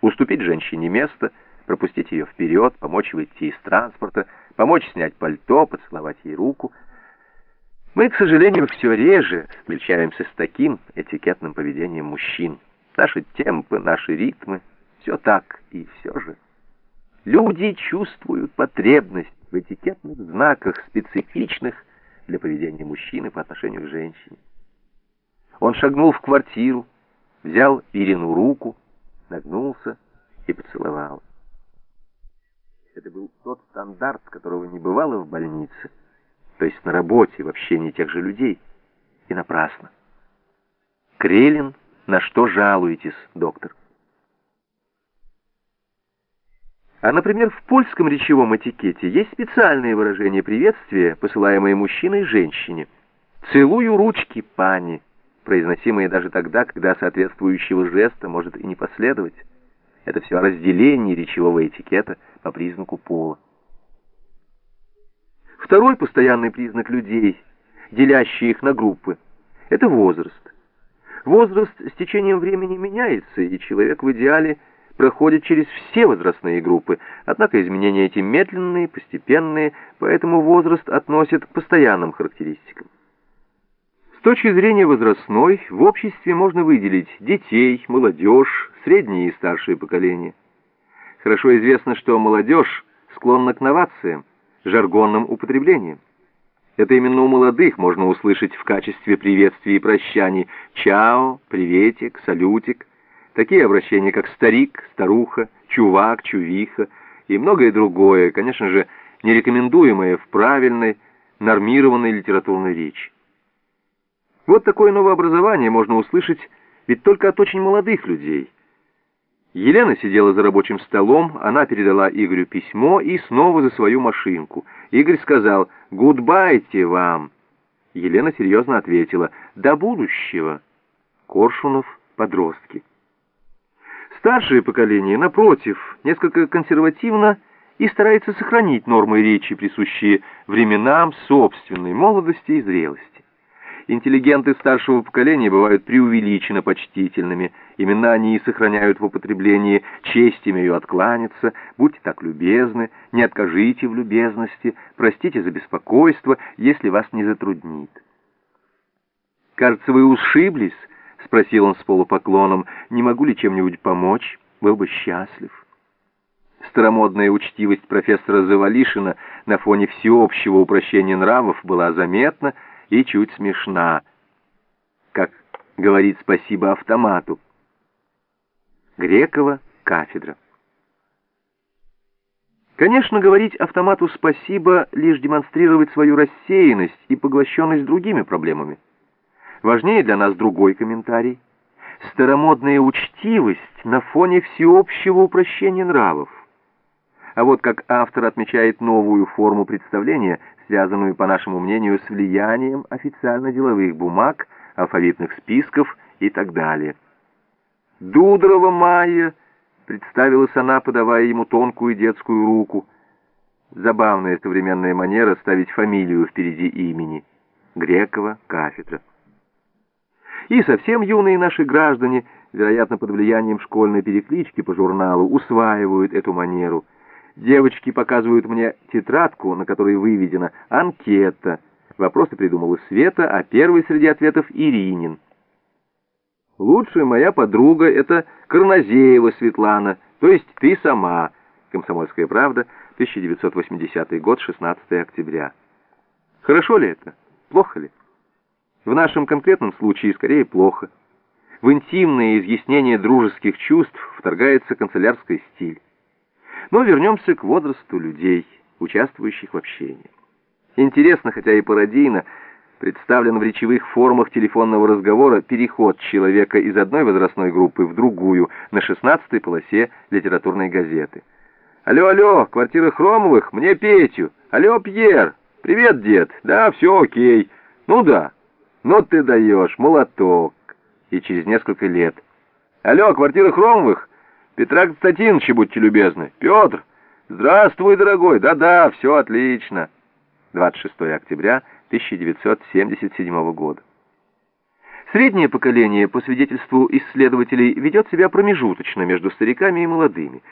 уступить женщине место, пропустить ее вперед, помочь выйти из транспорта, помочь снять пальто, поцеловать ей руку. Мы, к сожалению, все реже встречаемся с таким этикетным поведением мужчин. Наши темпы, наши ритмы, все так и все же. Люди чувствуют потребность в этикетных знаках, специфичных для поведения мужчины по отношению к женщине. Он шагнул в квартиру, взял Ирину руку, нагнулся и поцеловал. Это был тот стандарт, которого не бывало в больнице, то есть на работе, в общении тех же людей, и напрасно. Крелин, на что жалуетесь, доктор? А, например, в польском речевом этикете есть специальные выражения приветствия, посылаемые мужчиной женщине. «Целую ручки, пани», произносимые даже тогда, когда соответствующего жеста может и не последовать. Это все о разделении речевого этикета по признаку пола. Второй постоянный признак людей, делящий их на группы, это возраст. Возраст с течением времени меняется, и человек в идеале – проходит через все возрастные группы, однако изменения эти медленные, постепенные, поэтому возраст относят к постоянным характеристикам. Точки зрения возрастной, в обществе можно выделить детей, молодежь, средние и старшие поколения. Хорошо известно, что молодежь склонна к новациям, жаргонным употреблениям. Это именно у молодых можно услышать в качестве приветствий и прощаний «чао», «приветик», «салютик», Такие обращения, как старик, старуха, чувак, чувиха и многое другое, конечно же, не рекомендуемое в правильной, нормированной литературной речи. Вот такое новообразование можно услышать ведь только от очень молодых людей. Елена сидела за рабочим столом, она передала Игорю письмо и снова за свою машинку. Игорь сказал «Гудбайте вам». Елена серьезно ответила «До будущего». Коршунов, подростки. Старшее поколение, напротив, несколько консервативно и старается сохранить нормы речи, присущие временам собственной молодости и зрелости. Интеллигенты старшего поколения бывают преувеличенно почтительными. Именно они и сохраняют в употреблении «честь имею откланяться», «будьте так любезны», «не откажите в любезности», «простите за беспокойство, если вас не затруднит». «Кажется, вы ушиблись», — спросил он с полупоклоном, — «не могу ли чем-нибудь помочь? Был бы счастлив». Старомодная учтивость профессора Завалишина на фоне всеобщего упрощения нравов была заметна и чуть смешна. Как говорит спасибо автомату. Грекова, кафедра. Конечно, говорить автомату спасибо, лишь демонстрировать свою рассеянность и поглощенность другими проблемами. Важнее для нас другой комментарий. Старомодная учтивость на фоне всеобщего упрощения нравов. А вот как автор отмечает новую форму представления, связанную, по нашему мнению, с влиянием официально-деловых бумаг, алфавитных списков и так далее. «Дудрова Майя», — представилась она, подавая ему тонкую детскую руку. Забавная современная манера ставить фамилию впереди имени. Грекова, кафедра. И совсем юные наши граждане, вероятно, под влиянием школьной переклички по журналу, усваивают эту манеру. Девочки показывают мне тетрадку, на которой выведена анкета. Вопросы придумала Света, а первый среди ответов Иринин. Лучшая моя подруга — это Карназеева Светлана, то есть ты сама. Комсомольская правда, 1980 год, 16 октября. Хорошо ли это? Плохо ли? В нашем конкретном случае скорее плохо. В интимное изъяснение дружеских чувств вторгается канцелярский стиль. Но вернемся к возрасту людей, участвующих в общении. Интересно, хотя и пародийно, представлен в речевых формах телефонного разговора переход человека из одной возрастной группы в другую на шестнадцатой полосе литературной газеты. «Алло, алло, квартира Хромовых, мне Петю. Алло, Пьер. Привет, дед. Да, все окей. Ну да». «Ну ты даешь, молоток!» И через несколько лет. «Алло, квартира Хромовых? Петра Константиновича, будьте любезны. Петр! Здравствуй, дорогой! Да-да, все отлично!» 26 октября 1977 года. Среднее поколение, по свидетельству исследователей, ведет себя промежуточно между стариками и молодыми.